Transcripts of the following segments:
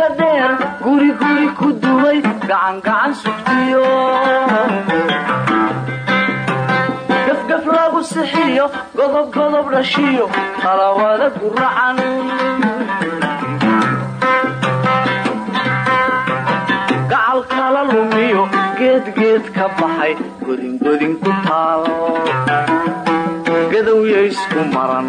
godka dheer guri guri ku duway gacangacan sugtiyo gafgaf lagu sixiyo godob godob dhashiyo qalawada guracan gacal kala lumiyo geedgeed ka baxay godingodin ku taal gadowya isku maran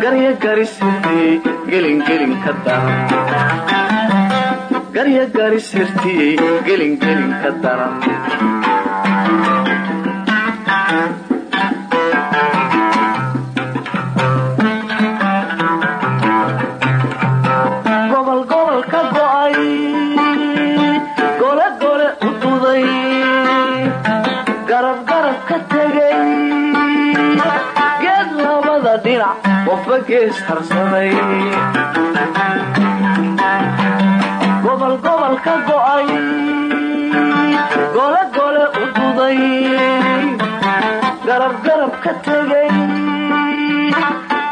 garya garisirtiyey gelingelin ka daran qofba gees harsaday gobol gobol ka go'ay gole gole u duday garab garab ka tegay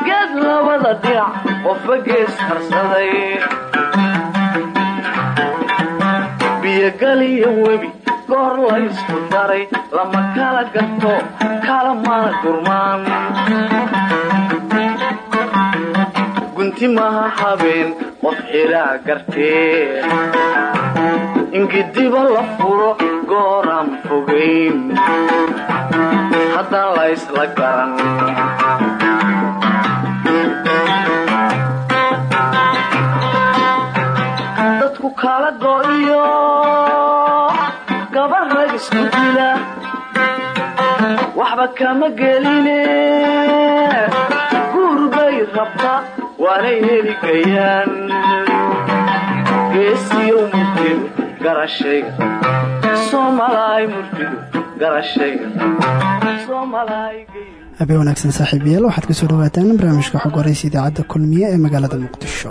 geed labada dhinac qofba gees harsaday biyogaliyo webi goor laysku daray lama kala gato kala mana gurmaan gunti maha habeen qof xilaa gartee ingidiba la furo gooraan fogayn haddaan laysla garan. Dadku kala go'iyo gabar rag isku dila. Waxba kama geline guur bay rabta waanay heli gayaan geesiyo murtidu garashayga soomalaay murtidu wanaagsan saaxiibayaal waxaad ku soo dhawaataan barnaamijka xog horeysa idaacadda kulmiye ee magaalada muqdisho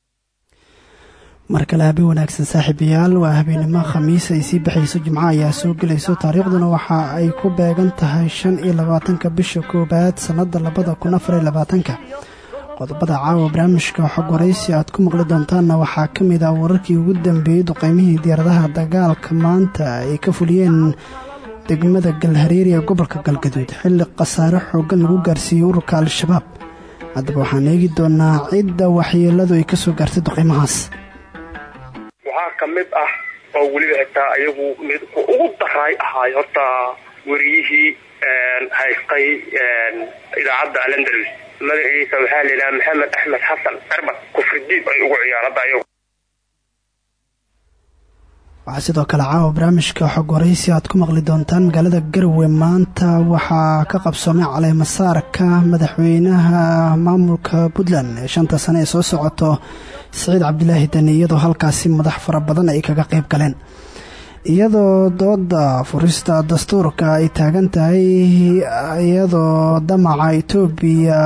mar kale habeen wanaagsan saaxiibayaal waa habeenimo khamiis ay sii baxayso jimco ayaa soo gelayso taariikhduna waxa ay ku beegan tahay shan iyo labaatanka bisha koowaad sannada labada kun labaatanka. Qodobada caawa barnaamijka xog waraysi aad ku maqli doontaanna waxaa ka mid ah wararkii ugu dambeeyey duqeymihii diyaaradaha dagaalka maanta ay ka fuliyeen degmada galhareeri ee gobolka galgaduud. Xilli khasaare xooggan lagu gaarsiiyey ururka al-shabaab. Haddaba waxaan eegi doonaa cidda waxyeeladu ay ka soo gaartay duqeymahaas waxaa ka mid ah oo weliba xitaa ayagu mid ugu daraay ahaay horta weriyihii haystay idaacadda alandalus. Magaciisa waxaa la yidhaha maxamed axmed xasan cirbad kufridiib ay ugu ciyaarada waxaa sidoo kale caawa barnaamijka xog aad ku maqli doontaan magaalada garowe maanta waxaa ka qabsoomay caleemasaarka madaxweynaha maamulka puntland. Ee shanta sane ee soo socoto siciid cabdilaahi dani iyadoo halkaasi madax fara badan ay kaga qayb galeen. Iyadoo dooda furista dastuurka ay taagan tahay iyadoo damaca itoobiya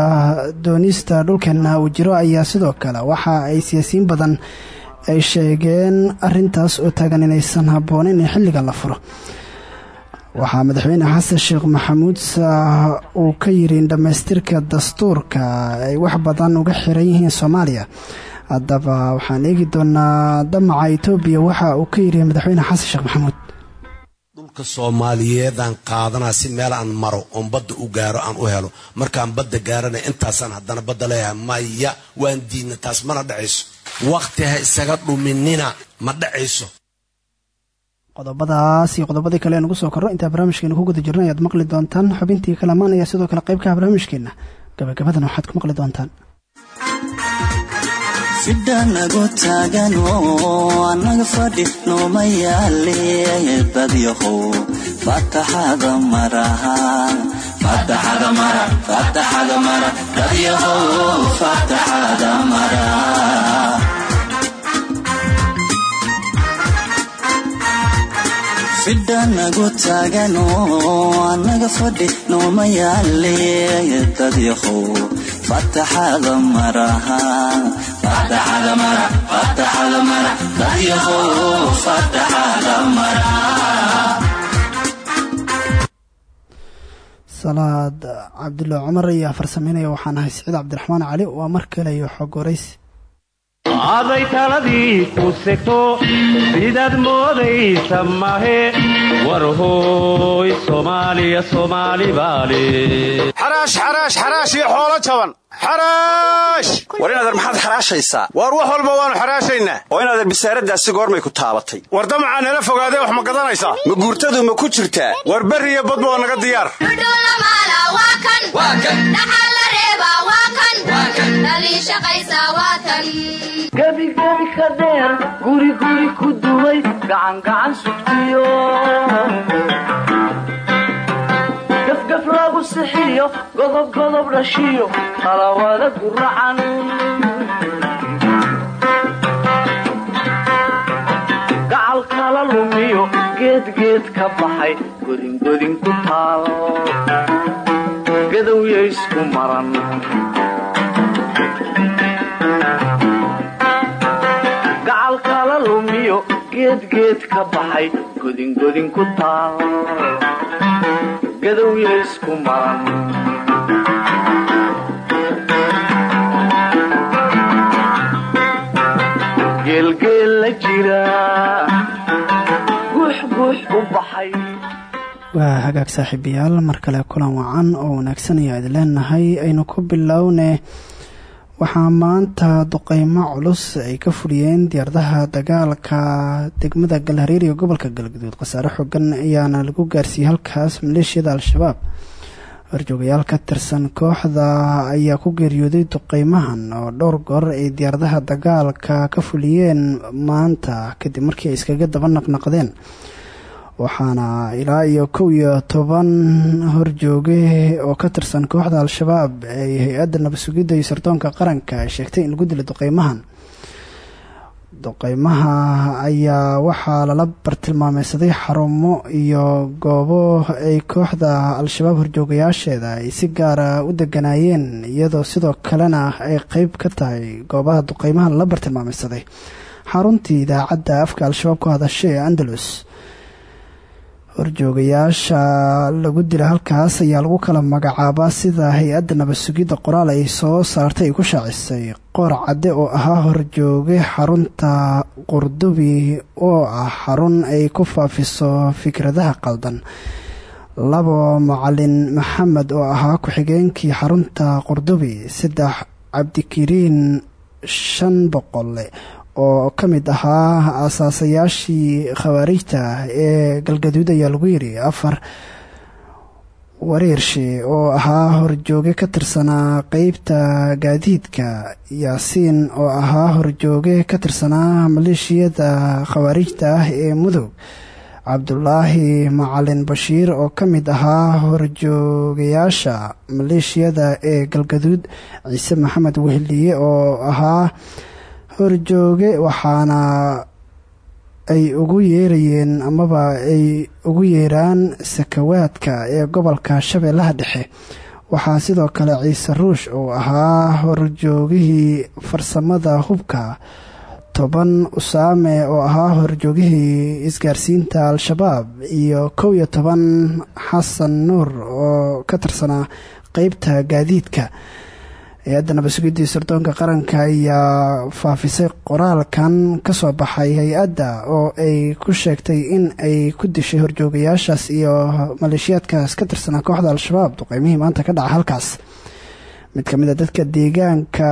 doonista dhulkeena uu jiro ayaa sidoo kale waxa ay siyaasiyiin badan ay sheegeen arintaas oo taagan inaysan habbooneyn in xilligan la furo. Waxaa madaxweyne xasan sheekh maxamuud uu ka yiri in dhammaystirka dastuurka ay wax badan uga xiran yihiin soomaaliya haddaba waxaan eegi doonaa damaca itoobiya waxa uu ka yiri madaxweyne xasan sheekh maxamuud. Dhulka soomaaliyeedaan qaadanaa si meel aan maro oon badda u gaaro aan u helo. Markaan badda gaarana intaasaan haddana badda leeyahay. Maya waan diidna taas mana dhacayso. Wakhti ha isaga dhuminina ma dhacayso. Qodobadaas iyo qodobadii kale nugu soo korro intaa barnaamijkeena ku guda jirna ayaad maqli doontaan xubintii kalamaan ayaa sidoo kale qaybkaha barnaamijkeena gabagabadan waxaad ku maqli doontaan fidhanagu taagan oo anaga fadhi nooma yaale badyahow fataxada maraha badyahow fataxada mara fidhanagu taagan oo anaga fadhi nooma yaale dadyahow salaad cabdulla cumar iyo farsameynaya waxaan ahay siciid cabdiraxmaan cali waa mar kale iyo xog waraysi aday taladii ku segto sidaad moodaysa mahe warhooy soomaaliya soomaali baale xaraash xaraash xaraash iyo xoolo jaban xaraash war inadeer maxaad xaraashaysaa waar wax walba waannu xaraashaynaa oo inadeer bisaaraddaasi goormay ku taabatay war damacaa nala fogaadee wax ma gadanaysaa ma guurtadu ma ku jirtaa war berri iyo badba oo naga diyaar gebigebi ka dheer guriguri ku duway gacangacan sugtiyo. Gafgaf lagu sixiyo godobgodob dhashiyo talawada guracan lumiyo geedgeed ka baxay isku maran gacal kala lumiyo geedgeed ka baxay godingodin ku taal. Gadowya isku maran. Waa hagaag saaxiibayaal mar kale kulan wacan oo wanaagsan ayaa idin leenahay. Aynu ku bilowne waxaa maanta duqeymo culus ay ka fuliyeen diyaaradaha dagaalka degmada galhareer iyo gobolka galgaduud khasaare xogan ayaana lagu gaarsiiyey halkaas maleeshiyada al-shabaab. Horjoogayaal ka tirsan kooxda ayaa ku geeriyooday duqeymahan oo dhowr goor ay diyaaradaha dagaalka ka fuliyeen maanta kadib markii ay iskaga daba naqnaqdeen waxaana ilaa iyo kow iyo toban horjooge oo ka tirsan kooxda al-shabaab ay hay'adda nabadsugidda iyo sardoonka qaranka ay sheegtay in lagu dilay duqeymahan. Duqeymaha ayaa waxaa lala bartilmaameysaday xarumo iyo goobo ay kooxda al-shabaab horjoogayaasheeda ay si gaara u deganaayeen iyadoo sidoo kalena ay qeyb ka tahay goobaha duqeymaha lala bartilmaameysaday xaruntii idaacadda afka al-shabaab ku hadashay ee andalus horjoogayaasha lagu dila halkaas ayaa lagu kala magacaabaa sida hay'adda nabadsugidda qoraal ay soo saartay ay ku shaacisay. Qoor cadde oo ahaa horjooge xarunta qurdubi oo ah xarun ay ku faafiso fikradaha qaldan. Labo macalin maxamed oo ahaa ku-xigeenkii xarunta qurdubi saddex cabdikariin shan boqole oo ka mid ahaa aasaasayaashii khawaarijta ee galgaduud ayaa lagu yiri afar wareershe oo ahaa horjooge ka tirsanaa qeybta gaadiidka yaasiin oo ahaa horjooge ka tirsanaa maleeshiyada khawaarijta ah ee mudug cabdulaahi macalin bashiir oo ka mid ahaa horjoogayaasha maleeshiyada ee galgaduud ciise maxamed wehliye oo ahaa horjooge waxaana ay ugu yeerayeen amaba ay ugu yeeraan sakawaadka ee gobolka shabeellaha dhexe. Waxaa sidoo kale ciise ruush uu ahaa horjoogihii farsamada hubka toban usaame oo ahaa horjoogihii isgaarsiinta al-shabaab iyo kow iyo toban xasan nuur oo ka tirsanaa qeybta gaadiidka hay'adda nabadsugidii sirdoonka qaranka ayaa faafisay qoraalkan ka soo baxay hay'adda oo ay ku sheegtay in ay ku dishay horjoogayaashaas iyo maleeshiyaadkaas ka tirsanaa kooxda al-shabaab. Duqeymihii maanta ka dhaca halkaas. Mid ka mid a dadka deegaanka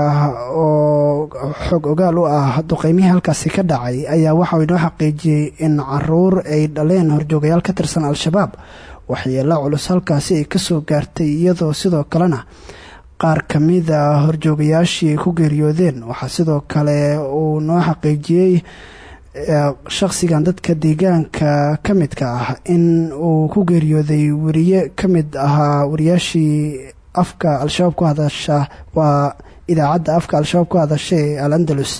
oo xoog ogaal u ah duqeymihii halkaasi ka dhacay ayaa waxa uu inoo xaqiijiyey in carruur ay dhaleen horjoogayaal ka tirsan al-shabaab. Waxyeelo culus halkaasi ay ka soo gaartay iyadoo sidoo kalena qaar ka mid a horjoogayaashii ay ku geeriyoodeen. Waxaa sidoo kale uu noo xaqiijiyey shaqsigan dadka deegaanka ka midka ah in uu ku geeriyooday weriye ka mid ahaa wariyaashii afka al-shabaab ku hadasha waa idaacadda afka al-shabaab ku hadasha ee al andalus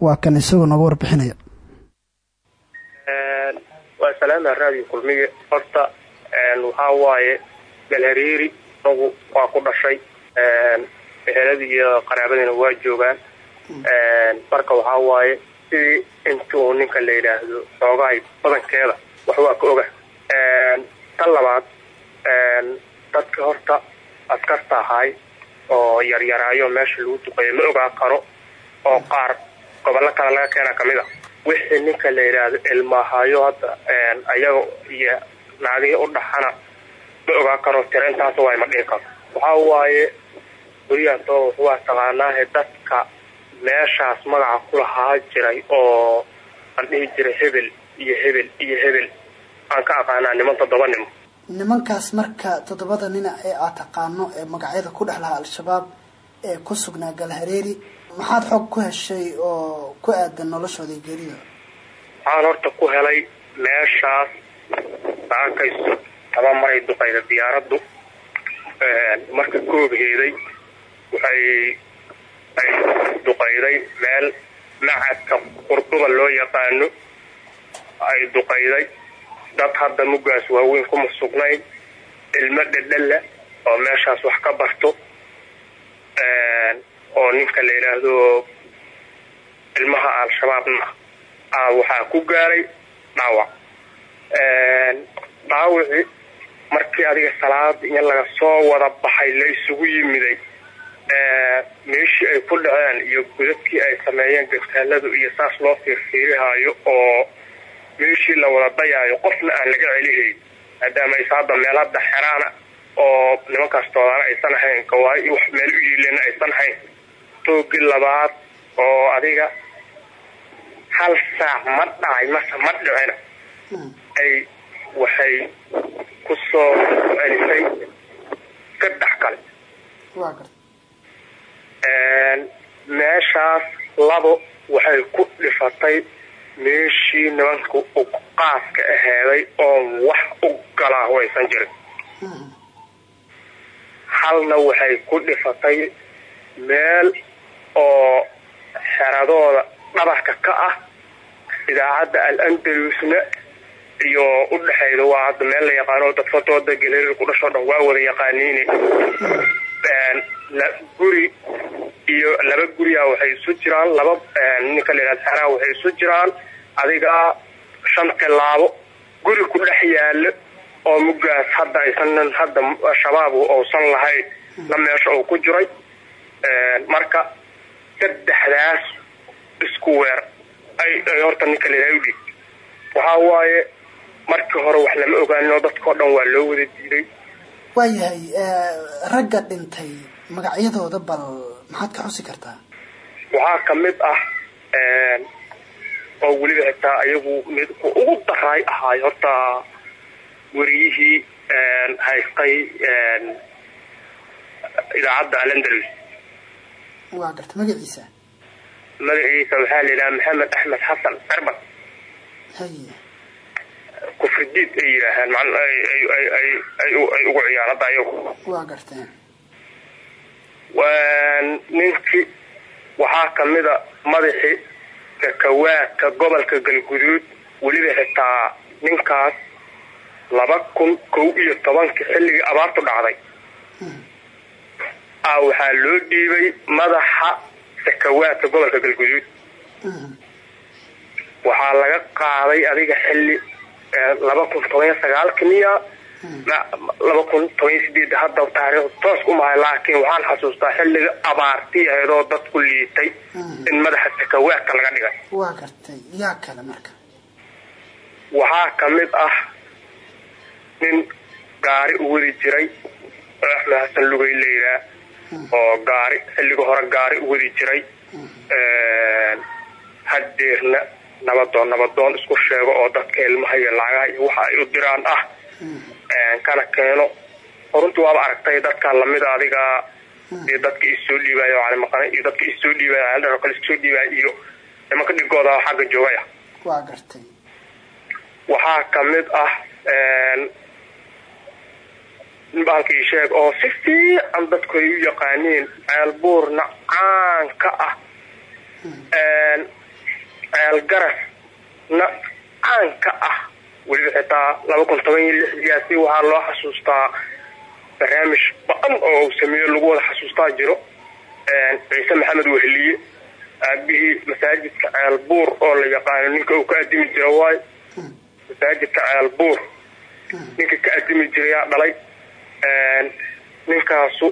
waa kan isagoo nooga warbixinaya. Waa salaama raadiyo kulmiye horta waxaa waaye galhareeri nagu waa ku dhashay eheladii iyo qaraabadiina waa joogaan. Marka waxaa waaye sidii intuu ninka la yidhaahdo xoogahay badankeeda wax waa ka oga. Tan labaad dadka horta askarta ahaay oo yaryaraayo meesha lagu duqeeyo ma ogaa karo oo qaar gobollo kale laga keena ka mid a. Wixii ninka la yidhaahdo ilmaahayo hadda ayaga iyo naagihii u dhaxana ma ogaa karo tira intaas waay ma dhihi karo. Waxaa waaye guryahanto waa taqaanaahe dadka meeshaas magaca ku lahaa jiray oo aan dhihi jiray hebel iyo hebel iyo hebel. Aan ka aqaanaa niman toddoba nimo nimankaas marka toddobada nina ee aad taqaano ee magacyada ku dhex lahaa al-shabaab ee ku sugnaa galhareeri maxaad xoog ku heshay oo ku aadan noloshooda geerida waxaan horta ku helay meeshaas saakayso taba maray duqayda diyaaraddu. Marka koobheeday waxay ay duqayday meel macadka qurduba loo yaqaano. Ay duqayday dad hadda muggaas waaweyn kuma sugnayn. Ilmo dhedhalla oo meeshaas wax ka barto. Oo ninka la yidhaahdo ilmaha al-shabaabna ah waxaa ku gaaray dhaawac. Dhaawicii markii adiga salaada in laga soo wada baxay la isugu yimiday meeshii ay ku dhaceen iyo godadkii ay sameeyeen gabtaaladu iyo saas loo fiirfiirihaayo oo meeshii la wada dayaayo qofna aan laga celihayn maadaama aysa hadda meel hadda xeraana oo nimankaas toodaana aysan ahayn gawaai wax meel u yiilena aysan ahayn toogii labaad oo adiga hal saac ma dhacay mase ma dhicina. Ay waxay ku soo celisay saddex kale meeshaas labo waxay ku dhifatay meeshii nimanka qaaska aheeday oon wax u galaahu aysan jirin. Halna waxay ku dhifatay meel oo xeradooda dhabarka ka ah idaacadda al andalusna iyo u dhexayda waa hadda meel la yaqaano dadfatooda galeeri ku dhashoo dhan waa wada yaqaaniine guri iyo laba guriya waxay isu jiraan laba ninka la yihahdo xeraa waxay isu jiraan adiga shan tilaabo guri ku dhex yaalo oo muggaas hadda aysan hadda shabaab uusan lahayn la meesha uu ku jiray. Marka saddexdaas isku weer ay horta ninka la yihahdo udhig waxaa waaye markii hore wax lama ogaanin oo dadkao dhan waa loo wada diiday. Waayahay ragga dhintay magacyadooda bal maxaad ka xusi kartaa? Waxaa ka mid ah oo weliba xitaa ayagu mid ugu daraay ahaay horta weriyihii haystay idaacadda alandalus waa garta magaciisa. Magaciisa waxaa la yidhaha maxamed axmed xasan cerban kufridiid ay yidhaahaan ay ugu ciyaar hadda ayagu. Waa garteen ninkii waxaa kamida madaxii kakawaadka gobolka galguduud weliba xitaa ninkaas laba kun kow iyo tobankii xilligii abaartu dhacday. A waxaa loo dhiibay madaxa sakawaadka gobolka galguduud. Waxaa laga qaaday adiga xilli laba kun tobaniyo sagaalka miya laba kun tobaniyo sideed hadda taariikh toos umahay laakiin waxaan xasuustaa xilliga abaartii ahayd oo dadku liitay in madaxa sakawaadka laga dhigay. Waa gartay. Yaa kale marka. Waxaa ka mid ah nin gaari u wadi jiray oo axmed xasan lugay layidhaa oo gaari xilliga hore gaari u wadi jiray hadeerna nabadoon nabadoon isku sheego oo dadka ilmaha iyo lacagaha iyo waxa ay u diraan ah kana keeno. Runtii waaba aragtay dadkan lamida adiga iyo dadka isoo dhiibaayo calimaqane iyo dadka isoo dhiibaayo aldhao kale isoo dhiibaayo iyo nimanka dhigooda xagga joogaya waa gartay. Waxaa ka mid ah baalkii sheeg oo si fiican dadku ay u yaqaaniin ceelbuurna caan ka ah. Ceel garasna caan ka ah weliba xitaa laba kun toban iyo lixdigaasi waxaa loo xasuustaa barnaamij ba'an oo uu sameeyo lagu wada xasuustaa jiro ciise maxamed weheliye aabihii masaajidka ceelbuur oo la yaqaano ninka uu ka adimi jira waayo masaajidka ceelbuur ninka ka adimi jirayaa dhalay ninkaasu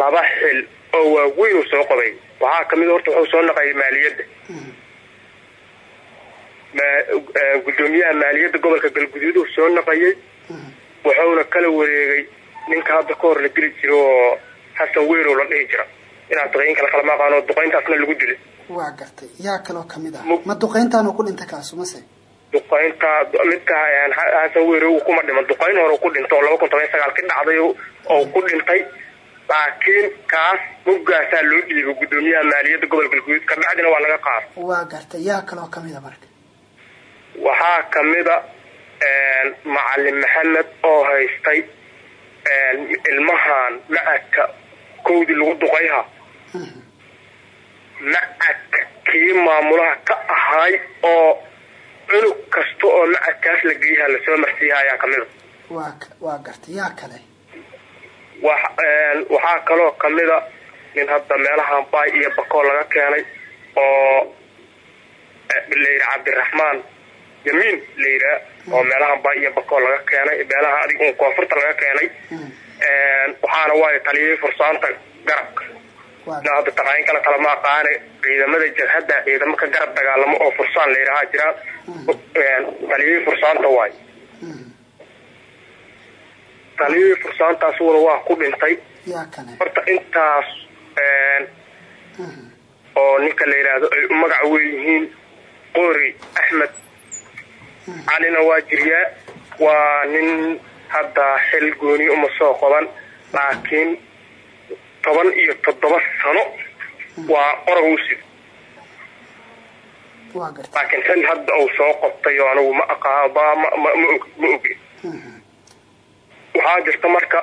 laba xil oo waaweyn uu soo qabay waxaa ka mid horta wuxuu soo naqayay maaliyadda gudoomiyaha maaliyadda gobolka galguduud uu soo naqayay wuxuuna kala wareegay ninka hadda ka hor la dili jira oo xasan weyrow la dhihi jira. Inaad duqeyn kale kalama aqaano duqeyntaasna lagu dilay. Waa gartay. Yaa kaloo ka mid ah. Ma duqeyntaanu ku dhintay kaasu mase duqeynta midka xasan weyrow kuma dhiman. Duqeyn hore ku dhinta oo laba kun toban sagaal ka dhacday oo ku dhintay. Laakiin kaas mugaasaa loo dhiibay gudoomiyaha maaliyadda gobolka galguduud. Ka bacdina waa laga qaada waa gartay. Yaa kaloo ka mid a marka waxaa kamida macalin maxamed oo haystay ilmahan macadka kowdii lagu duqayha macadka kii maamulaha ka ahay oo cunug kasta oo macadkaas la geeyaha la soo marsiiya ayaa kamida waa yaa kale. Waxaa kaloo kamida nin hadda meelahan baay iyo bakoo laga keenay oo layidhi cabdiraxmaan yamiin la oo meelahan baay iyo bakoo laga keenay meelaha adig un koonfurta laga keenay. Waxaana waayo taliyay fursaanta garabka. Hadda taqaayin kale kalama aqaane ciidamada jabhadda ciidamo ka garab dagaalamo oo fursaan la yidhahaa jiraan. Taliyay fursaanta waayo. Taliyadii fursaantaasuna waa ku dhintay. Horta intaas oo ninka la yidhaahdo ay magac weynyihiin qori axmed calina waa jiryaa waa nin hadda xil gooniye uma soo qodan laakiin toban iyo toddoba sano waa qorag u sid laakiin xil hadda uu soo qabtay oo anigu ma aqaaba ma ma og ma oge waxaa jirta marka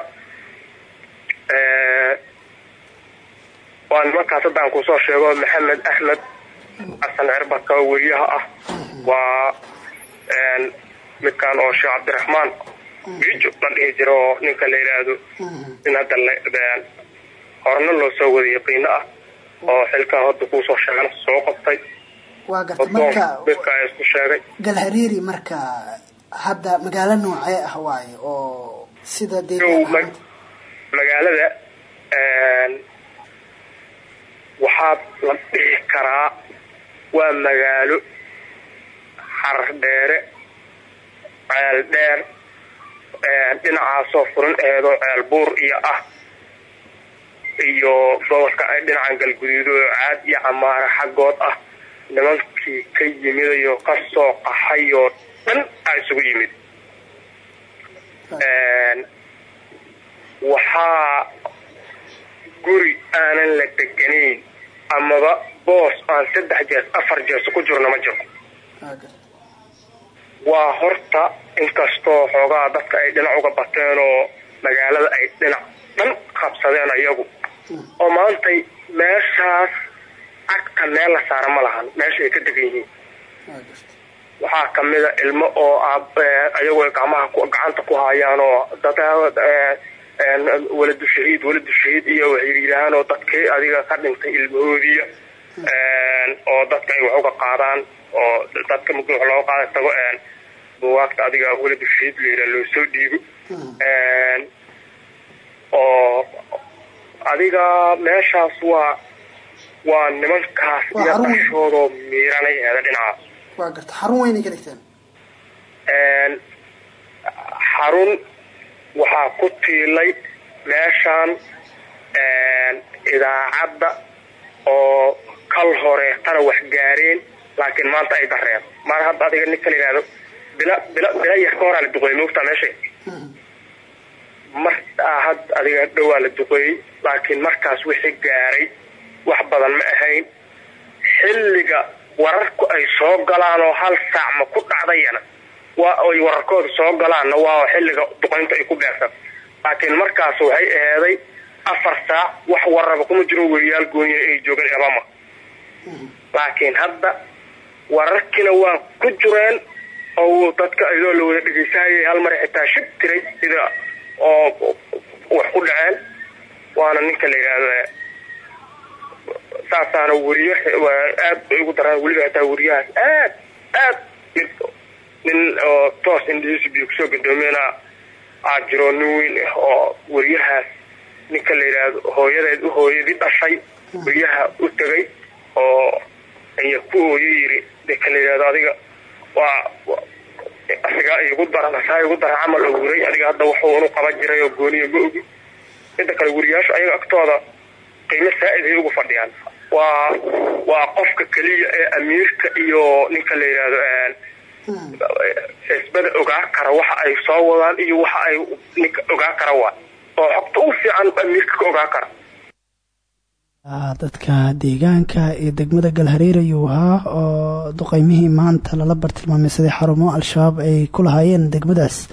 waa nimankaas hadda aan ku soo sheego maxamed axmed xasan cirbaka weriyaha ah. Waa midkan oo sheekh cabdiraxmaan bijo la dhihi jiro oo ninka la yidhaahdo in hadda horena loo soo wada yaqiino ah oo xilkaa hadda kuusoo sheegana soo qabtay. Waa garta marka midka isku sheegay. Galhareeri marka hadda magaalo noocee ah waaye oo sida magaalada waxaa la dhihi karaa waa magaalo xarar dheere ceel dheer dhinacaasoo furan eedoo ceel buur iyo ah iyo gobolka dhinacan galguduud oo caad iyo camaare xaggood ah nimankii ka yimidayoo ka soo qaxay oo dhan a isugu yimid. Waxaa guri aanan la deganayn amaba boos aan saddex jees afar jees ku jirno ma jiro waa horta inkastoo xoogaa dadka ay dhinac uga bateen oo magaalada ay dhinac dhan qabsadeen ayagu. Oo maantay meeshaas cagta meel la saara ma lahan meesha ay ka degan yihiin. Waxaa kamida ilmo oo ayagu ay gacmaha gacanta ku hayaan oo dad waladu shahiid waladu shahiid iyo waxay yidhaahaan oo dadkii adiga ka dhintay ilmahoodiya oo dadka ay wax uga qaadaan oo dadka mug wax looga qaada tago buwaagta adiga waladu shahiid la yidhaha loo soo dhiibo oo adiga meeshaas waa waa nimankaas iyo dhashoodoo miiranay eeda dhinacaas waa garta xarun weynay ka dhigteen. Xarun waxaa ku tiilay meeshaan idaacadda oo kal horeetana wax gaareen laakiin maanta ay dareen maar hadda adiga ninka la bila bila bila yar ka horaa la duqeeyey moogtaa meesha mar had adiga dhowaa la duqeeyey laakiin markaas wixii gaaray wax badan ma ahayn. Xilliga wararku ay soo galaan oo hal saac ma ku dhacdayana waa ay wararkooda soo galaanna waa xilliga duqaynta ay ku beersan laakiin markaas waxay aheeday afar saac wax wararba kuma jiro weriyaal gooniya ay joogaan ebama laakiin hadda wararkiina waa ku jireen oo dadka iyadoo la wada dhegeysanayay hal mar xitaa shib tiray sida oo wax ku dhaceen. Waana ninka la yidhaahdo saasaana weriyo aad bay ugu daraan weliba hataa weriyahaas aad aad nin oo toos indhihiisa biyo ku soo gadoomeyna aa jiro nin weyn oo weriyahaas ninka la yidhaahdo hooyadeed hooyadii dhashay weriyaha u tegay oo aya ku ooyo yiri yidhahdo adiga waa asigaa igu daran asaa igu daran camal weray adiga hadda wuxuu unu qaban jiray oo gooniya ma ogi. Inta kale weriyaashu ayaga agtooda qiimo saa-id ay ugu fadhiyaan. Waa waa qofka keliya ee amiirka iyo ninka la yidhaahdo xisbada ogaa kara waxa ay soo wadaan iyo waxa ay ninka ogaa kara waa. Oo xogta u fiican amiirka ka ogaa kara dadka deegaanka iyo degmada galhareer ayuu ahaa oo duqeymihii maanta lala bartilmaameysaday xarumo al-shabaab ay ku lahaayeen degmadaas.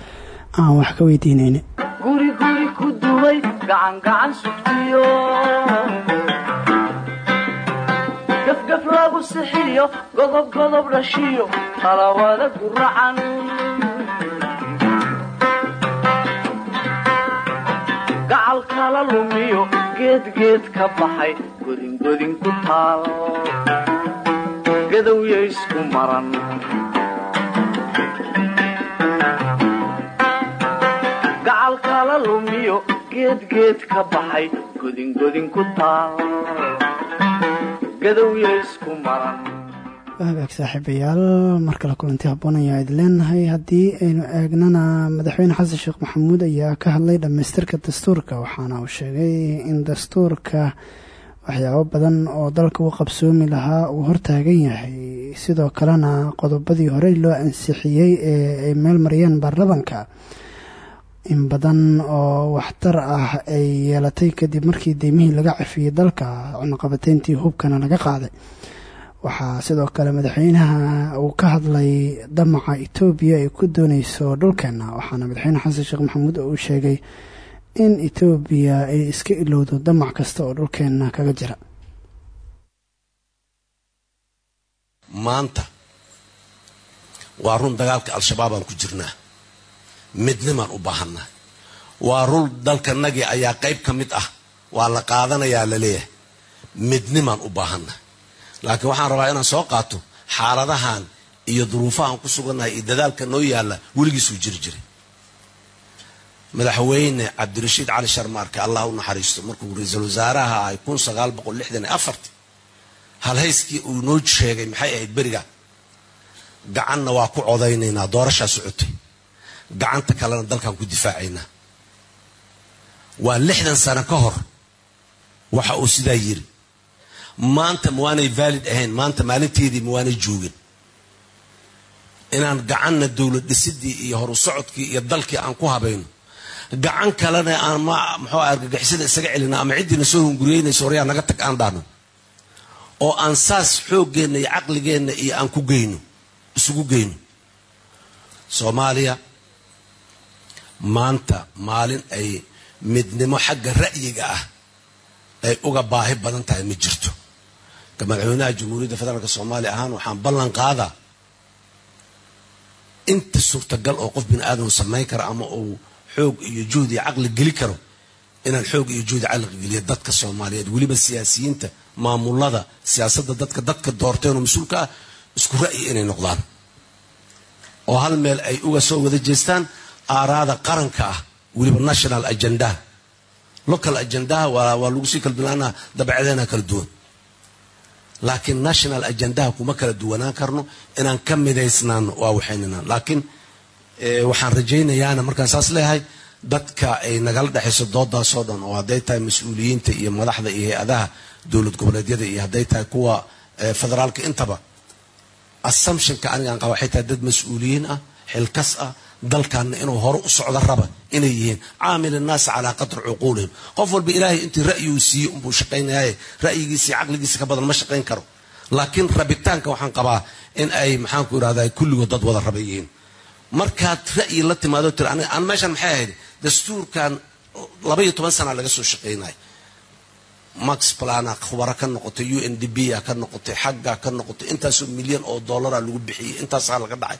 Aan wax ka weydiinayni guri guri ku dumay gacan gacan sugtiyo. Gafgaf lagu sixiyo godob godob dhashiyo talawada guracan gacal kala lumiyo geedgeed ka baxay godingodin ku taal. Gadowya isku maran. Gacal kala lumiyo geedgeed ka baxay godingodin ku taal. Gadowya isku maran hagaag saaxiibayaal mar kale kulanti habboon ayaa idin leenahay. Haddii aynu eegnana madaxweyne xasan sheekh maxamuud ayaa ka hadlay dhammaystirka dastuurka waxaana uu sheegay in dastuurka waxyaabo badan oo dalka u qabsoomi lahaa uu hortaagan yahay. Sidoo kalena qodobadii horey loo ansixiyey ee ay meel mariyeen baarlamanka in badan oo waxtar ah ay yeelatay kadib markii deymihii laga cafiyey dalka cunaqabateyntii hubkana laga qaaday waxaa sidoo kale madaxweynaha uu ka hadlay damaca etoobiya ay ku dooneyso dhulkeena waxaana madaxweyne xasan sheekh maxamuud uu sheegay in etoobiya ay iska ilowdo damac kasta oo dhulkeena kaga jira. Maanta waa run dagaalka al-shabaabaan ku jirnaa. Midnimaan u baahannahay waa run dalkanagii ayaa qayb ka mid ah. Waa la qaadanayaa la leeyahay midnimaan u baahannahay laakiin waxaan rabaa inaan soo qaato xaaladahan iyo duruufahan ku sugannahay iyo dadaalka noo yaalla weligiisuu jiri jiray. Madaxweyne cabdirashiid cali sharmaarke allah u naxariisto markuu ra'iisul wasaaraha ahay kun sagaal boqol lixdan iyo afarti halhayskii uu noo sheegay maxay ahayd beriga? Gacanna waa ku codaynaynaa doorashaa socotay. Gacanta kalena dalkaan ku difaacaynaa. Waa lixdan sano ka hor waxa uu sidaa yiri maanta ma waanay valid ahayn maanta maalinteedii ma waanay joogin. Inaan gacanna dowlad dhisidii iyo horu socodkii iyo dalkii aan ku habayno gacan kalena aan ma muxuu argagixisada isaga celina ama ciddiina soo hunguriyeynaysa horyaa naga tag aan dhahno oo aan saas xooggeenna iyo caqligeenna iyo aan ku geyno isugu geyno. Soomaaliya maanta maalin ay midnimo xagga ra'yiga ah ay uga baahi badan tahay ma jirto ka madaxweynaha jamhuuriyadda federaalk soomaaliya ahaan waxaan ballan qaadaa inta suurtagal oo qof bini aadam samayn kara ama uu xoog iyo juhd iyo caqli geli karo inaan xoog iyo juhdi caqli geliyo dadka soomaaliyeed weliba siyaasiyiinta maamulada siyaasadda dadka dadka doorteen oo mas'uulka ah isku ra'yi inay noqdaan. Oo hal meel ay uga soo wada jeestaan aaraada qaranka ah weliba national agendaha local agendaha waa lagu sii kala duwanaana dabecadeena kala duwan laakiin national agendaha kuma kala duwanaan karno inaan ka midaysnaano waa waxaynana laakiin waxaan rajaynayaana markaan saas leeyahay dadka ay nagala dhexayso doodaasoo dhan oo hadday tahay mas'uuliyiinta iyo madaxda iyo hay'adaha dowlad goboleedyada iyo hadday tahay kuwa federaalka intaba assumptionka anigaan qaba waxay tahay dad mas'uuliyiin ah xilkas ah dalkaana inuu hore u socdo raba inay yihiin caamil innaasi calaa qadri cuquulihim. Qof walba ilaahay intii ra'yuu siiyey unbuu shaqaynayaye ra'yigiisa iyo caqligiisa ka badan ma shaqayn karo. Laakiin rabitaanka waxaan qabaa in ay maxaanku irahda kulligood dad wada raba yihiin. Markaad ra'yi la timaado tiri aniga aan meeshan maxay ahayd dastuurkan laba iyo toban sana laga soo shaqaynaya max plana khubaro ka noqotay u n d b a ka noqotay xagga ka noqotay intaasoo milyan oo dollara lagu bixiyey intaasaa laga dhacay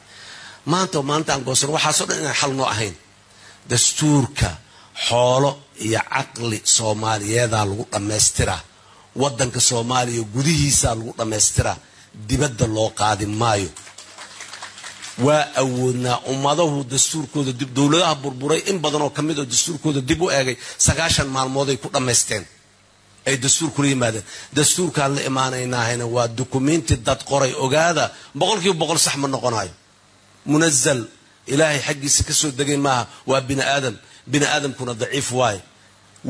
maanta oo maalinta aan goosan waxaasoo dhan inaan xal noo ahayn. Dastuurka xoolo iyo caqli soomaaliyeedaa lagu dhammaystiraa waddanka soomaaliya gudihiisaa lagu dhammaystiraa dibadda loo qaadi maayo. Waa awoodnaa ummadahu dastuurkooda dib dowladaha burburay in badan oo ka mid oo dastuurkooda dib u eegay sagaashan maalmooday ku dhammaysteen. Ay dastuur kula yimaadeen. Dastuurkaan la imaanaynahayna waa dukumenti dad qoray ogaada boqolkiiba boqol sax ma noqonayo munazal. Ilaahay xaggiisa ka soo degay maaha waa bini aadam. Bini aadamkuna daciif waaye.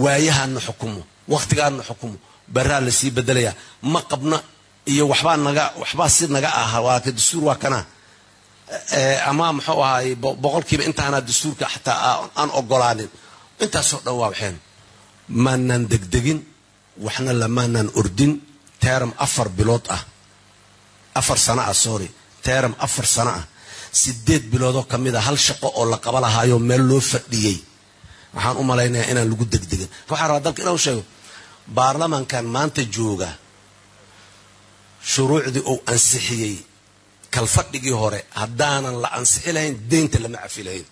Waayahaana xukumo wakhtigaana xukumo. Baraa la sii bedelaya ma qabna iyo waxbaa naga waxbaa si naga ah waa ka dastuur waa kana ama muxuu ahaay boqolkiiba intaana dastuurka xataa aan ogolaanin. Intaasoo dhan waa waxeen. Maanaan degdegin waxna lamaanaan ordin teram afar bilood ah. Afar sano ah sorry. Teram afar sano ah sideed biloodoo ka mid a hal shaqo oo la qaba lahaayoo meel loo fadhiyey. Waxaan u malaynayaa inaan lagu degdegin. Waxaan rabaa dalka inuu sheego baarlamankan maanta jooga shuruucdii uu ansixiyey kalfadhigii hore haddaanan la ansixi lahayn deynta lama cafi lahayn.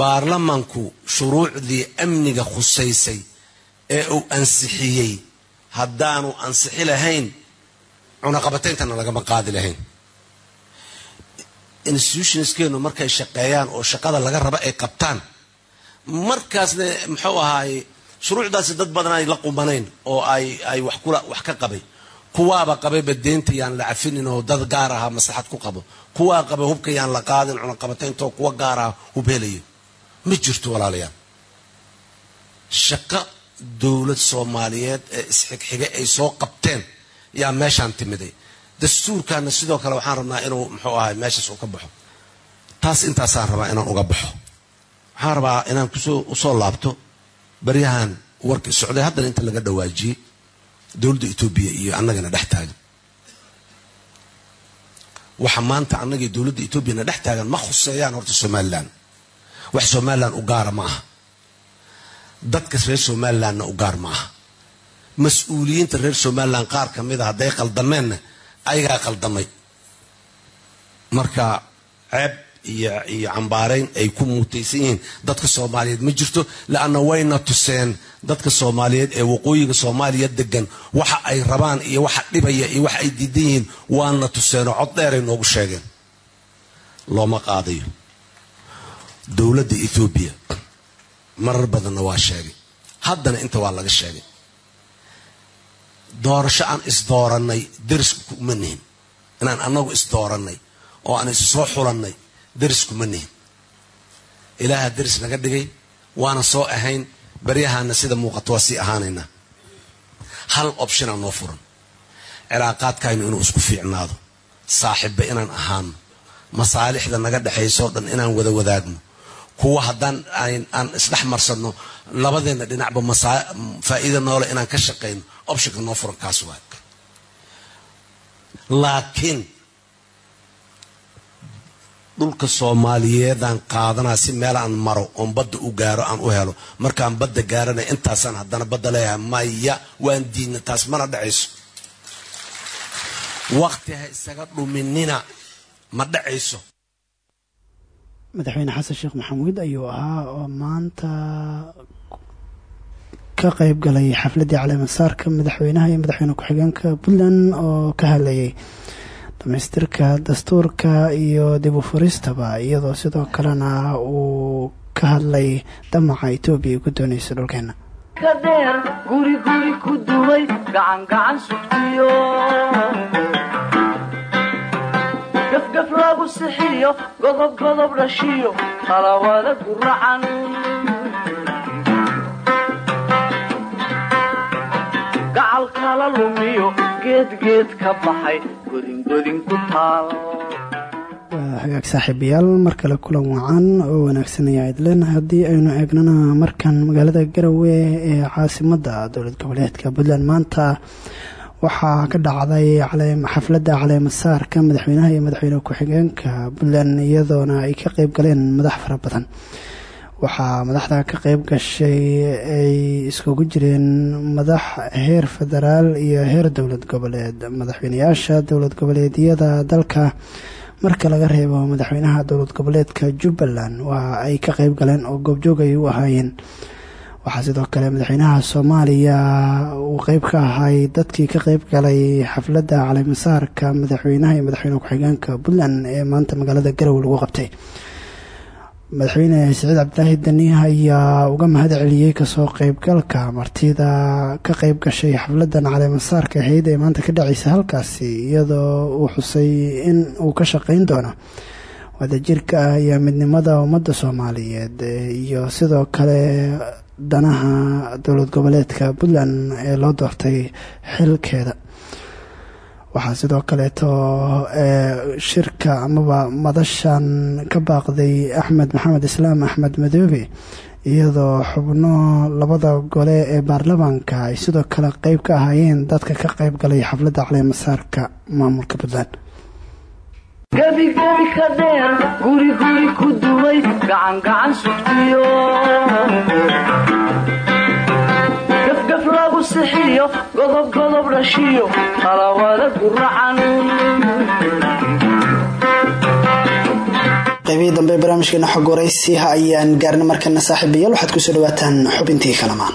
Baarlamanku shuruucdii amniga khusaysay ee uu ansixiyey haddaanu ansixi lahayn cunaqabatayntana lagama qaadi lahayn institutionskeenu markay shaqeeyaan oo shaqada laga raba ay qabtaan. Markaasna muxuu ahaaye shuruucdaasi dad badan ay la qumanayn oo ay ay wax wax ka qabay. Kuwaaba qabayba deynta la cafinin oo dad gaar aha maslaxad ku qabo. Kuwaa qabay hubka yaan la qaadin cunaqabatayntaoo kuwa gaar aha hub helayo ma jirto walaalayaal. Shaqo dowlad soomaaliyeed ee isxigxiga ay soo qabteen yaa meeshaan timiday dastuurkaana sidoo kale waxaan rabnaa inuu muxuu ahay meeshaas uu ka baxo. Taas intaasaan rabaa inaan uga baxo. Waxaan rabaa inaan ku soo u soo laabto baryahan warkii socday. Haddana inta laga dhawaajiyey dowladda etoobiya iyo annagana dhex taagan. Waxa maanta annagii dowladda etoobiyana dhex taagan ma khuseeyaan horta somalilan. Wax somalilan u gaara ma aha. Dadkas reer somalilanna u gaar ma aha. Mas'uuliyiinta reer somalilan qaar ka mid a hadday qaldameenna ayagaa qaldamay. Marka ceeb iyo iyo cambaarayn ay ku muutaysan yihiin dadka soomaaliyeed ma jirto leanna wayna tuseen dadka soomaaliyeed ee waqooyiga soomaaliya degan waxa ay rabaan iyo waxa dhibaya iyo waxa ay diidan yihiin waana tuseenoo cod dheeray noogu sheegeen. Looma qaadayo. Dowladda ethoobiya marar badanna waa sheegay. Haddana inta waa laga sheegay doorasho aan isdoorannay deriska uma nihin inaan annagu isdoorannay oo aan is soo xulannay deriskuma nihin ilaaha deris naga dhigay waana soo ahayn baryahana sida muuqato waa sii ahaanaynaa hal optionaa noo furan. Cilaaqaadkaynu inuu isku fiicnaado. Saaxiibba inaan ahaano masaalixda naga dhexaysoo dhan inaan wada wadaagno. Kuwa haddaan aan isdhex marsanno labadeenna dhinacba faa'iida noole inaan ka shaqayno optionka noo furan kaas waay laakiin dhulka soomaaliyeedaan qaadanaa si meel aan maro oon badda u gaaro aan u helo. Markaan badda gaarana intaasaan haddana badda leeyahay. Maya waan diidna taas mana dhacayso. Waqti ha isaga dhuminina ma dhacayso. Madaxweyne xasan sheekh maxamuud ayuu ahaa oo maanta ka qeyb galay xafladdii caleemasaarka madaxweynaha iyo madaxweyne ku-xigeenka puntland oo ka hadlayay dhamaystirka dastuurka iyo dib u furistaba iyadoo sidoo kalena uu ka hadlay damaca etoobiya ay ku doonayso dhulkeena. Ka dheer guri guri ku dumay gacan gacan sugtiyo. Gafgaf lagu sixiyo godob godob dhashiyo talawada guracan gacal kala lumiyo geedgeed ka baxay godingodin ku taal. Waa hagaag saaxiibayaal mar kale kulan wacan oo wanaagsan ayaa idlen haddii aynu eegnana markan magaalada garowe ee caasimadda dowlad goboleedka puntland maanta waxaa ka dhacday xafladda caleemasaarka madaxweynaha iyo madaxweyne ku-xigeenka puntland iyadoona ay ka qeyb galeen madax fara badan waxaa madaxda ka qeyb gashay ay iskugu jireen madax heer federaal iyo heer dowlad goboleed. Madaxweynayaasha dowlad goboleedyada dalka marka laga reebo madaxweynaha dowlad goboleedka jubbaland waa ay ka qeyb galeen oo goobjoog ay u ahaayeen. Waxaa sidoo kale madaxweynaha soomaaliya uu qeyb ka ahay dadkii ka qeyb galay xafladda caleemasaarka madaxweynaha iyo madaxweyne ku-xigeenka puntland ee maanta magaalada garowe lagu qabtay madaxweyne siciid cabdilaahi dani ayaa uga mahad celiyey ka soo qeybgalka martida ka qeyb gashay xafladan caleemasaarka ahayd ee maanta ka dhaceysa halkaasi iyadoo uu xusay in uu ka shaqeyn doono wadajirka iyo midnimada ummadda soomaaliyeed iyo sidoo kale danaha dowlad goboleedka puntland ee loo doortay xilkeeda waxaa sidoo kaleeto shirka amaba madashan ka baaqday axmed maxamed islaam axmed madoobe iyadoo xubno labada gole ee baarlamaanka ay sidoo kale qeyb ka ahaayeen dadka ka qeyb galay xafladda caleemasaarka maamulka puntland. Gebigebi ka dheer guriguri ku duway gacangacan sugtiyo godobgodob dhashiyo talawada guracan qaybihii dambe barnaamijkeena xog ayaan gaarna markana saaxiibayaal waxaad ku soo dhawaataan xubintii kalamaan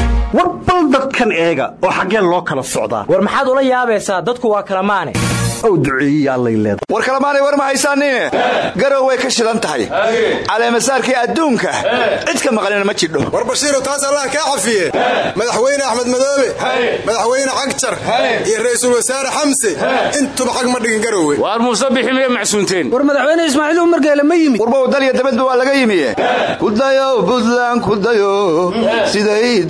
war bal dadkan eega oo xaggeen loo kala socdaa. War maxaad ula yaabaysaa? Dadku waa kala maane. Ow duceeyiya allay leeda war kalamaanay war ma haysaaniine garow way ka shidan tahay. Caleemasaarkii adduunka. Cid ka maqlina ma jidho. War bashiirow taas allah kaa cafiye. Madaxweyne axmed madoobe. Madaxweyne cagjar iyo ra'iisul wasaare xamse. Intuba xag ma dhigin garowe waar muuse bixi miyay macsuunteen. War madaxweyne ismaaciil umar geele ma yimid warbow dalya dabadba waa laga yimiye kudayo buntland kudayo siday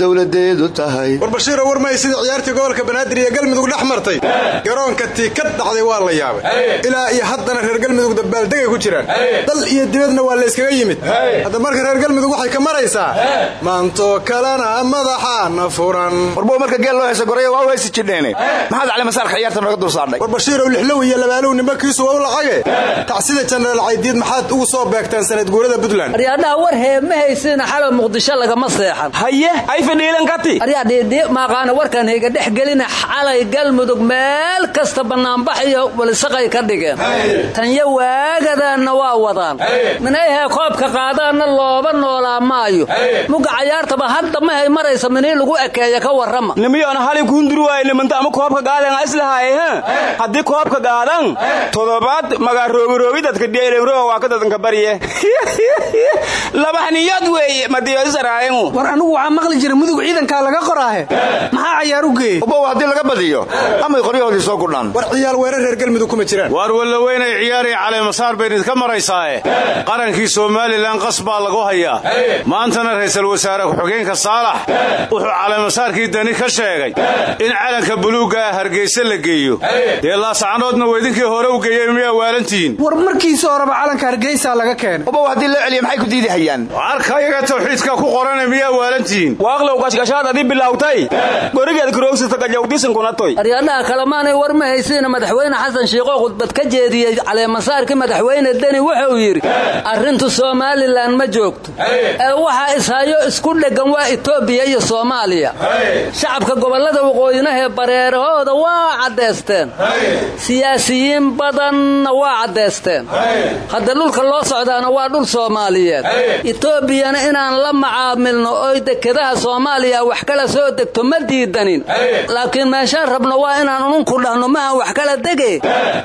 dowladeedu tahay. War bashiirow war may sidii ciyaartii gobolka banaadir iyo galmudug dhex martay. Garoonka tii ka dhacday waa la yaabay. Ilaa iyo haddana reer galmudug dabaaldegay ku jiraan. Dal iyo dibadna waa layskaga yimid. Hadda marka reer galmudug waxay ka maraysaa maantoo kalena madaxaana furan. Warbow marka geel loo heesa goraya waa u haysi jidheene maxaad caleemasaarka ciyaarta nooga dul saadhay war bashiirow lixlow iyo labaalow nimankiisu waa u lacage. Tacsida jenaraal caydiid maxaad ugu soo beegtaan sanad guurada puntland. Aryaadhaha war hee ma haysiina xalay muqdisho lagama seexan. Haye ay fadhiilan maaqaana warkaan hayga dhex gelina xalay galmudug meel kasta bannaanbax iyo walisaqay ka dhigeen. Tanya waagadaanna waa wadaan. Minayhee koobka qaadaanna looba noolaa maayo. Muga cayaartaba hadda mahay maraysa minii lagu ekeeya ka warrama. Nimiyoona hali kuunduri waaye nimanta ama koobka qaadan a islahaaye ha haddii koobka qaadan todobaad magaa roogiroogi dadka dheelewroga waa ka dadanka barye labaxniyad weeye madiyosaraayengu war anigu waxaa maqli jira mudug ciidankaa laga qoraahe maxaa cayaar u geeyey? Ubow haddii laga badiyo amay qoryahoodii soo gudhaan war ciyaal weerar reer galmudug kuma jiraan. Waar wallaweynay ciyaariya caleemasaar bayn idinka maraysaae qarankii somalilan qas baa lagu hayaa. Maantana ra'iisul wasaare ku-xigeenka saalax wuxuu caleemasaarkii dani ka sheegay in calanka buluugga ah hargeysa la geeyo. Dee laascanoodna weydinkii hore u geeyey miyaa waalantihiin? War markiisa horeba calanka hargeysa laga keenay. Ubow haddii loo celiya maxay ku diidi hayaan? Arkayaga tawxiidka ku qorana miyaa waalantihiin? Waaqlow gashgashaad adii bilawtay gorigeed karoogsata gajawdisankunatoy aryaadhaha kalemaanay war ma haysiina madaxweyne madaxweyne xasan shiiqoo khudbad ka jeediyey caleemasaarkii madaxweyne deni wuxuu yidhi arrintu somalilan ma joogto. Ee waxaa ishayo isku dheggan waa etoobiya iyo soomaaliya. Shacabka gobollada waqooyinahee bareerahooda waa caddaysteen siyaasiyiin badanna waa caddaysteen hadda dhulka loo socdaana waa dhul soomaaliyeed. Etoobiyana inaan la macaamilno oy dekedaha soomaaliya wax kala soo degto ma diidanin. Laakiin meeshaan rabno waa inaan ununku dhahno maha wax kala dege.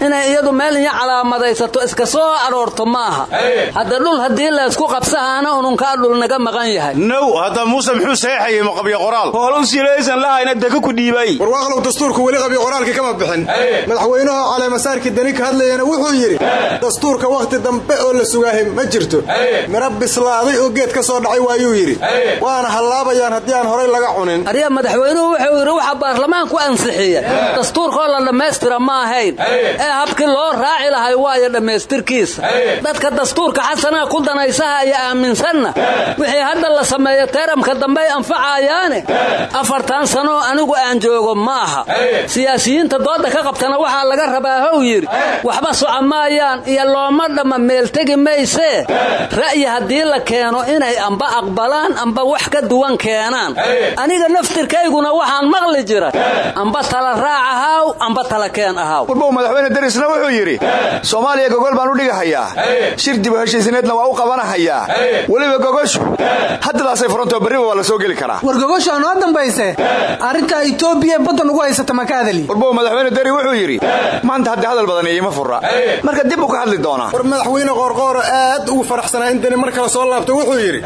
Inay iyadu meel iyo calaamadaysato iska soo aroorto maaha hadda dhul haddii laysku qabsahaana ununkaa dhul naga maqan yahay. Now hadda muuse muxuu saxeexayey maqabyo qoraal? Hoolow silaysan lahayna deka ku dhiibay. Warwaaqlow dastuurku weli qabyo qoraalkii kama bixin. Madaxweynaha caleemasaarkii dani ka hadlayana wuxuu yidhi dastuurka wakhti dambe oo la sugaahay ma jirto. Mira bislaaday oo geed ka soo dhacay waayuu yidhi waana hallaabayaan haddii aan horay arya madaxweynuhu wuxuu yidhi waxa baarlamaanku ansixiya. Dastuurkoo la dhammaystira ma ahayn. Ee habkii loo raaci lahay waayo dhammaystirkiisa. Dadka dastuurka xasanaa ku danaysaha iyo aaminsanna. Wixii hadda la sameeyo teeramka dambey anfacayaane. Afartan sanoo anigu aan joogo ma aha. Siyaasiyiinta dooda ka qabtana waxaa laga rabaa how yidhi waxba soco maayaan iyo looma dhamma meeltegi maysee. Ra'yi haddii la keeno inay amba aqbalaan amba wax ka duwan keenaan aniga naftirkayguna waxaan maqli jira amba tala raac ahaaw amba tala keen ahaaw. Warbow madaxweyne darisna wuxuu yidhi soomaaliya gogol baan u dhigahayaa. Shir dibu heshiisineedna waa u qabanahayaa. Weliba gogoshu haddadaasay furantoo berriba waa la soo geli karaa. War gogoshaa noo dambayse? Arrinta itoobiya baddan ugu haysata ma ka hadali? Warbow madaxweyne dari wuxuu yidhi maanta haddii hadal badan iima fura marka dib u ka hadli doonaa war madaxweyne qoorqooro aad ugu faraxsanaa in dani mar kale soo laabto wuxuu yidhi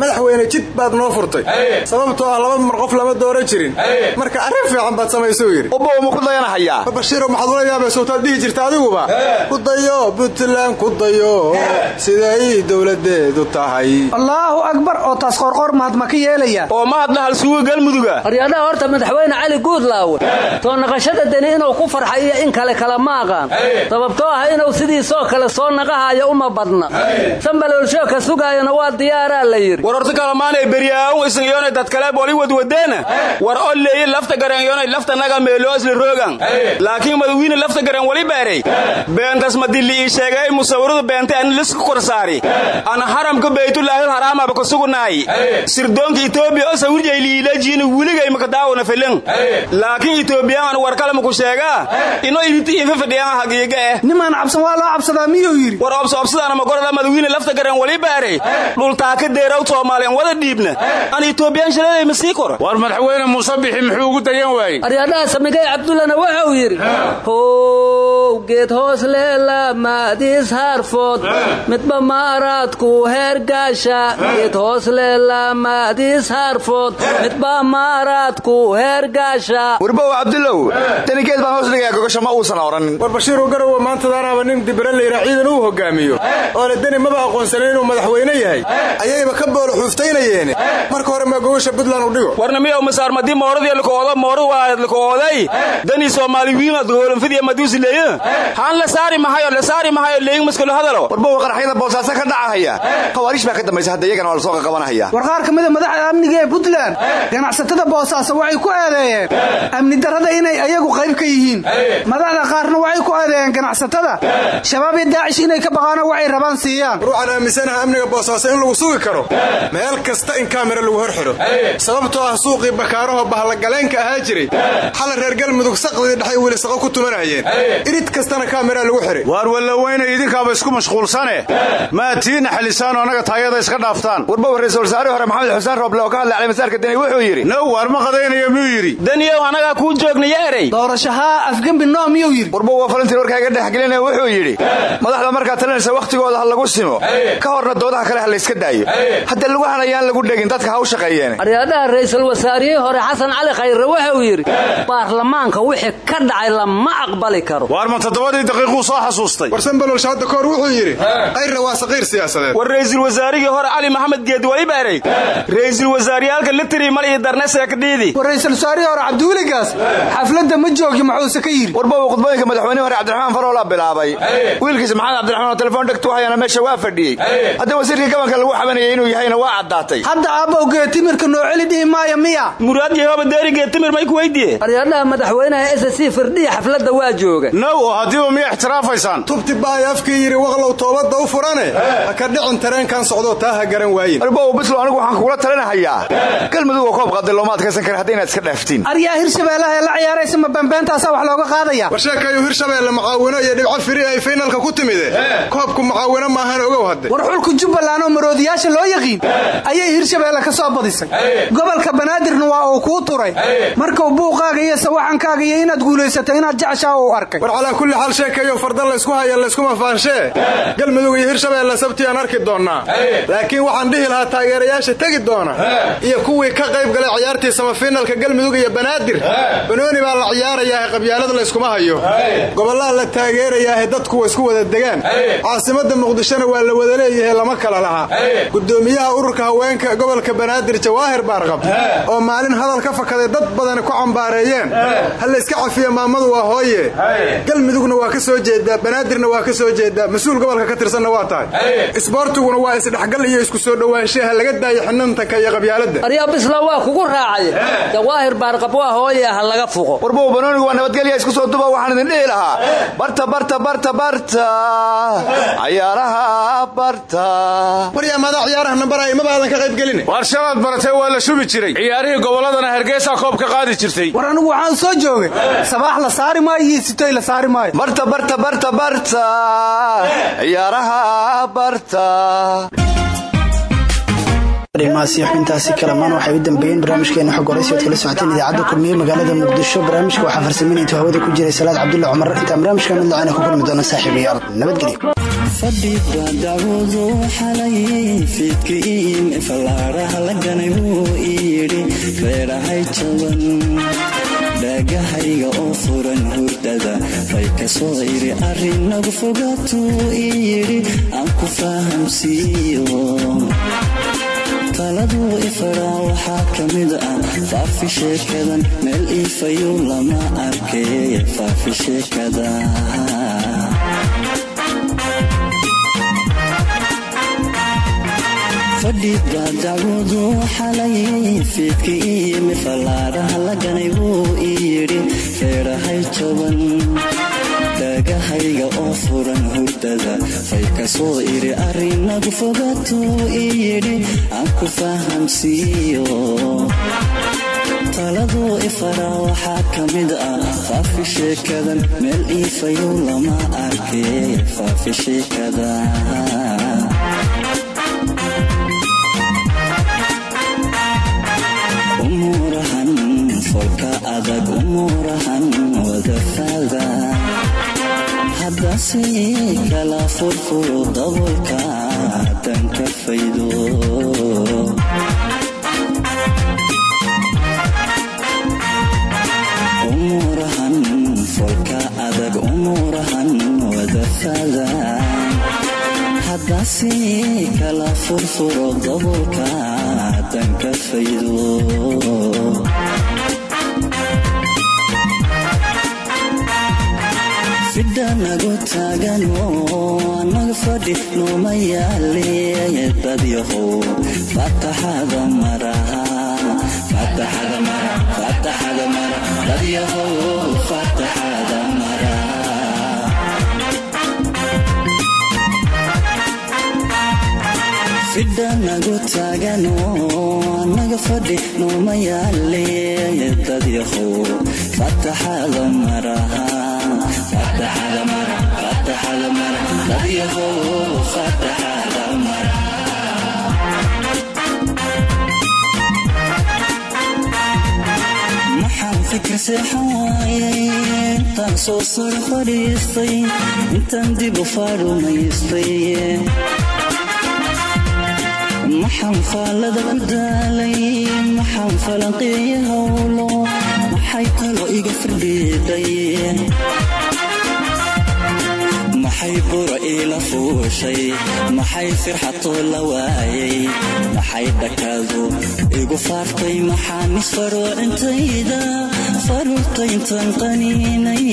madaxweyne jid baad noo furtay. Sababtoo ah laba mar qof lama dooran jirin. Marka arrin fiican baad samaysuu yidhi. Ubbow ma ku dayanahayaa? Bashiiro maxaad ula yaabaysowtaad dhihi jirta adiguba? Ku dayo puntland ku dayo. Siday dowladeedu tahay. Allaahu akbar oo taas qoorqoor mahad ma ka yeelaya oo mahadna halsuuga galmuduga haryadhaha horta madaxweyne cali guudlaawe. Soo naqashada deni inuu ku farxay iyo in kale kale ma aqaan. Sababtoo ah inuu sidiisoo kale soo naqahayo uma badna. Sambaloolshoo ka sugaayana waa diyaaraa la yidhi. War horta kalamaanay beryaawn isngiyoonay dadkale boli wadwadeena war o leeyi lafta garanyoonay laftanaga meeloo isla roogan. Laakiin madawiine lafta garan wali beeray. Beentas madilli ii sheegay musawiradu beentay ani lisku korsaari ana haramka baytullaahil haraamaba ka sugunaay. Sirdoonka itoobiya oo sawirjay liilajiina weligay maka daawona filan laakiin itoobiyaan war kale maku sheegaa ino iifa fadhiyaan hagiiga eh. Nimaan cabsan waa loo cabsadaa miyuu yidhi? War obso obsadaana magorada madawiine lafta garan wali beeray. Dhultaaka deeraw soomaaliyan wada dhiibna. An itoobiyaan shaleeday ma sii kora war madaxweyne muuse bixi muxuu ugu dayan waayey? Aryadhaha samigay cabdullana wuxuu yidhi how geed hoos leelaamaadiis haarfood midba maaraadku heergaasha geed hoos leelaamaadiis haarfood midba maaraadku heergaasha warbow cabdullow danigeed baan hoos dhigayaa gogosha ma uusan odhanin war bashiiru garowe maantadaanaaba nin dibira layidhaa ciidan uu hogaamiyo. Oo le deni maba aqoonsanin inuu madaxweyne yahay? Ayayba ka boolo xuuftaynayeene. Marka hore maa gogosha puntland u dhigo warna miyow masaarmadii mooradii lakoodo moorad waa lakooday danii soomaali wiimad hoolanfadiya maduusileeyo haan la saari mahayo la saari mahayo leeyin maskalo hadalo. Warbow qaraxyada boosaaso ka dhacahaya. Khawaariish baa ka dambaysa hadda iyagana waa la soo qaqabanahaya war qaar ka mida madaxda amniga ee puntland ganacsatada boosaaso waxay ku eedeeyeen amni darrada inay ayagu qayb ka yihiin. Madaxda qaarna waxay ku eedeeyeen ganacsatada. Shabaab iyo daacish inay ka baqaano waxay rabaan siiyaan. War waxaan aaminsanaha amniga boosaaso in lagu sugi karo. Meel kasta in kaamira lagu hor xidho sababtoo ah suuqii bakaaraho bahlagaleenka ahaa jiray. Xala reer galmudug saqdii dhexay weli saqo ku tumanayeen. Irid kastana kaamiraa lagu xihay waar wallaweyne idinkaaba isku mashquulsane. Maa tiina xalisaanoo annaga taayada iska dhaaftaan. Warbow ra'iisul wasaare hore maxamed xuseen rooble oo ka hadlay calimasaarka deni wuxuu yidhi now waar ma qadaynayo miyuu yidhi? Daniyow anagaa kuu joognaya erey doorashahaa afgembi noo miyuu yidhi? Warbow waa falintii warkaa iga dhexgelinaya wuxuu yidhi madaxda markaa talinaysa wakhtigooda ha lagu simo. Ka horna doodaha kale ha layska daayo. Hadda lagu hanayaan lagu dhegin dadka ha u shaqeeyeen aryadhaha ra'iisul wasaarihii hore xasan cali khayre wuxuu yidhi baarlamaanka wixii ka dhacay lama aqbali karo. Waar ma toddobadii daqiiquu soo xasuustay? War sanbalolsha hadda kahor wuxuu yidhi kayrna waa saqiir siyaasadeed. War ra'iisul wasaarigii hore cali maxamed geed wali beeray ra'iisul wasaariyaalka litiri mal iyo darne seekdhiidi war ra'iisul wasaarihii hore cabdiweligaas xafladda ma joogi muxuuse ka yidhi. Warbow khudbooyinka madaxweynihi hore cabdiraxmaan faroolaa bilaabay. Wiilkiisa maxamed cabdiraxmaan oo telefoon dhegtu hayana meesha waa fadhiyey. Hadda wasiirkii gabanka lagu xabanayay inuu yahayna waa caddaatay. Hadda aabbow geetimirka noo celi dhihi maayo miya? Muraad yehooba deeri geetimir may ku weydiye? Aryadhaha madaxweynaha s c xafladda waa jooga. Now oo haddiiba miya ixtiraafaysaan tubti baay afkii yidhi waqlow toobadda u furane. Ha ka dhicin tareenkan socdoo taa ha garan waayin. Arbow bislow anigu waxaan kugula talinahayaa galmudug oo koob qaaday looma adkaysan kara hadda inaad iska dhaaftiin aryaa hirshabeellaha ee la ciyaaraysa ma bambeentaasaa wax looga qaadaya? War sheekayu hirshabeelle macaawino iyo dhibco firi ay faynalka ku timide. Koobku macaawino maahan ogow hadde. War xulka jubbaland oo maroodiyaasha loo yaqiin? Ayay hirshabeelle ka soo badisay gobolka banaadirna waa uu kuu turay. Markuu buuqaaga iyo sawaxankaaga iyo inaad guulaysato inaad jeceshaa uu arkay. War calaa kulli xaal sheekayo fardan laysku haya layskuma faanshee galmudug iyo hirshabeelle sabtiyaan arki doonnaa laakiin waxaan dhihi lahaa taageerayaasha tegi doona. Iyo kuwii ka qayb galay ciyaartii samafiinalka galmudug iyo banaadir. Banooni baa la ciyaarayaahe qabyaalad layskuma hayo. Gobollaa la taageerayaahe dadku wa isku wada degaan. Caasimadda muqdishona waa la wada leeyahe lama kala laha. Gudoomiyaha ururka haweenka gobolka banaadir jawaahir baarqab oo maalin hadal ka fakaday dad badani ku cambaareeyeen. Ha layska cafiya maamadu waa hooye. Galmudugna waa ka soo jeedaa banaadirna waa ka soo jeedaa mas'uul gobolka ka tirsanna waa tahay. Isboortiguna waa isdhexgal iyo isku soo dhowaanshaha laga daayo xinantanka iyo qabyaaladda. Aryaa bisla waa kugu raacay. Jawaahir baarqab waa hooye ha laga fuqo. Warbow banoonigu waa nabadgelya isku soo duba waxaan idin dhihi lahaa. Barta barta barta barta. Cayaaraha barta. Waryaamaada ciyaaraha nambaraya maba aadan ka qayb gelin shalaad baratay waa la shubi jiray. ciyaarihii gobolladana hargeysaa koob ka qaadi jirtay. War anigu waxaan soo joogay. Sabaax la saari maayo iyo sitoy la saari maayo. Barta barta barta barta. Ciyaaraha barta arimahaasi xubintaasi kalamaan waxay u dambeeyeen barnaamijkeena xog horaysi oad kala socoteen idaacadda kulmiye magaalada muqdisho. Barnaamijka waxaa farsameyn intuu hawada ku jiray salaad cabdulla cumar. Intaan barnaamijka mid lacayna ku kulmi doona saaxiibayaal nabadgelyo dhaagahayga oo furan hurdada fay ka soo iri arrinagu fogaatuu iyidhi aan ku fahamsiiyo taladuu ifaraa waxaa ka mid ah faafi sheekadan. Meel iifayu lama arkay faafi sheekada. Fadhiga dacwadu xalay fiidka iyimi fallaaraha la ganay wuu iyidhi reerahay jaban dhaagahayga oo furan hurdada. Fay ka iri arrinagu fogaatuu iyidhi aan ku fahamsiiyo taladuu ifaraa waxaa ka mid ah faafi sheekadan meel iifayu lama arkay faafi sheekada umuurahan folka adag umuurahan wadafaada haddase kala furfuro dabolka danka faydo umuurahan folka adag umuurahan wadafaada haddase kala furfuro dabolka danka faydo fidhanagu taagano anaga fadhi nooma yaale dadyahow fataxada mara mara fidhanagu taagano anaga fadhi nooma yaale dadyahow fataxada maraha intaan soo sar fadhiistay intaan dib u faarumaystay. Maxaan faallada ku falanqeeya howlo maxay talo iga firdhiiday maxay bura iila fuushay? Maxay firxatoo la waayay? Maxay dhakaadu igu faartay? Maxaan isfaroocintayda faruurtayntan qaniinay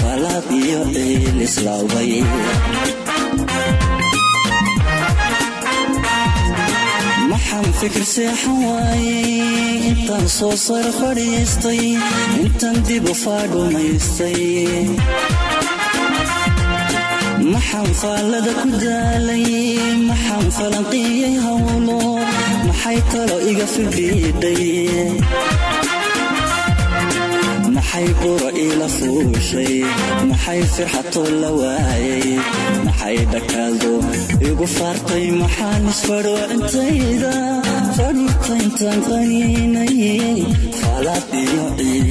falaad iyo ciil islaaway maxaan fikir seexan waayey intaan soo sar fadhiistay intaan dib u faadhumaystay maxaan faallada ku daalay maxaan falanqiyey hawlo maxay talo iga fidhiidhay maxay qura ila fuushay maxay firxatoo la waayay maxay dhakaado igu faartay maxaan isfadho intayda fadhiirta intaan qaniinay faalaad iyo ciil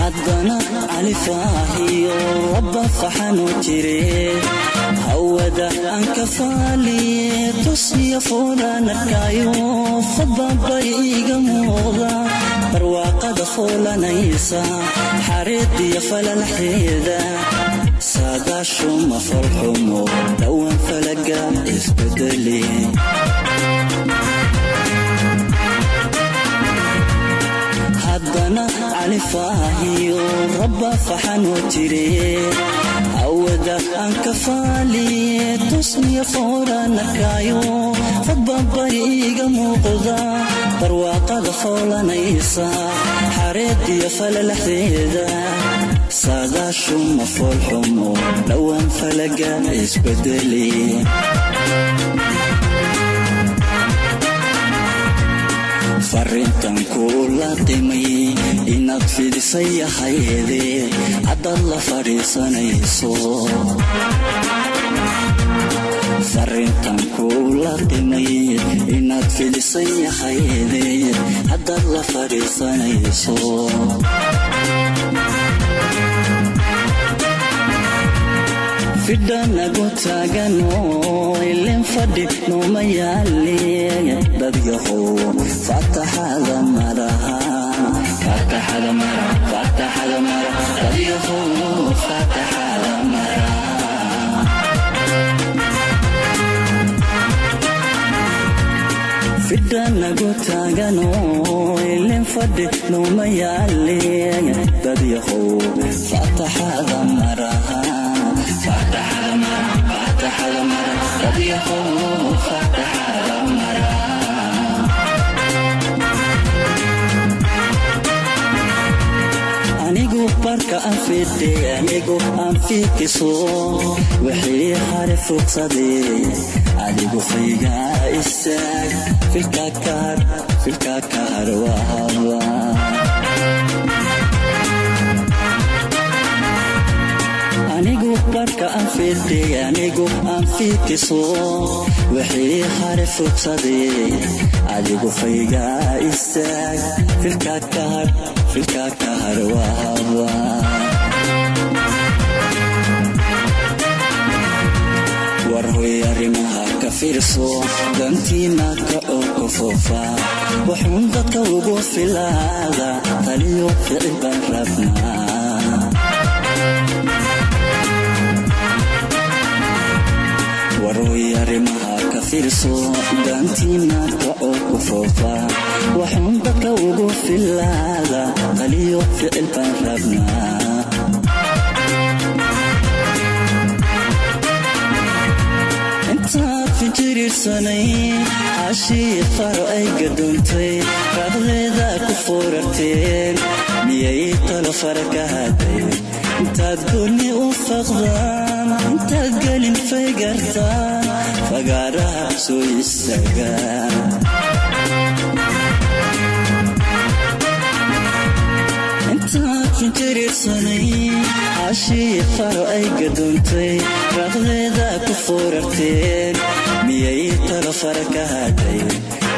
haddana califaahiyo rabba faxanu jire hawada aan ka faaliye tusniyo foolanarkaayo fadbabay iiga muuqda barwaaqada foolanaysa xareediyo falalaxeeda saadaashuma falxumo dhowaan falaga isbedeli haddana califaahiyo rabba faxanoo jire hawada aan ka faaliye tusniyo foolanarkaayo fadbabay iiga muuqda barwaaqada foolanaysa xareediyo falalaxeeda saadaashuma foolxumo dhowaan falaga isbedeli. Farintan kuula qimay inaad fidisay ahayde haddaad la fadhiisanayso farintan kuula qimay inaad fidisay ahayde haddaad la fadhiisanayso fidhanagu taaganoo ileen fadhi nooma yaale dadyahow fataxada maraha fidhanagu taaganoo ileen fadhi nooma yaale dadyahow fataxada maraha anigu barka aan fidhe anigu aan fiikiso wixii hare fogsaday adigu fayga istaag filka kaar filka kaar aan fidhe anigu aan fiikiso wixii hare fogsaday adigu fayga istaag filka kaar filka kaar wahaba war hoy arrimaha ka fiirso dantiina ka oo ka foofa waxuun dadka ugu filaada taliyo ficil baan rabnaa arrimaha ka fiirso daantiina ka oo ku foofa. Waxuun dadka ugu filaada taliyo ficil baan rabnaa. Intaad finjiriirsanay cashii faro ay gadoontay raaqdeeda ku foorarteen miyay talo fara ka haday intaad goonni u faqdaan intaad gelin faygartaan fagaaraha soo istaagaan intaad jirirsanay cashii faro ay gadoontay raqdeeda ku foorarteen miyay talo fara ka hadhay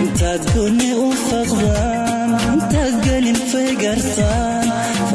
intaad gooni u faqdaan intaad gelin fay gartaan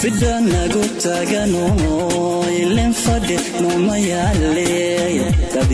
fidanagu taagano ilen fadhi numa yaaleey dad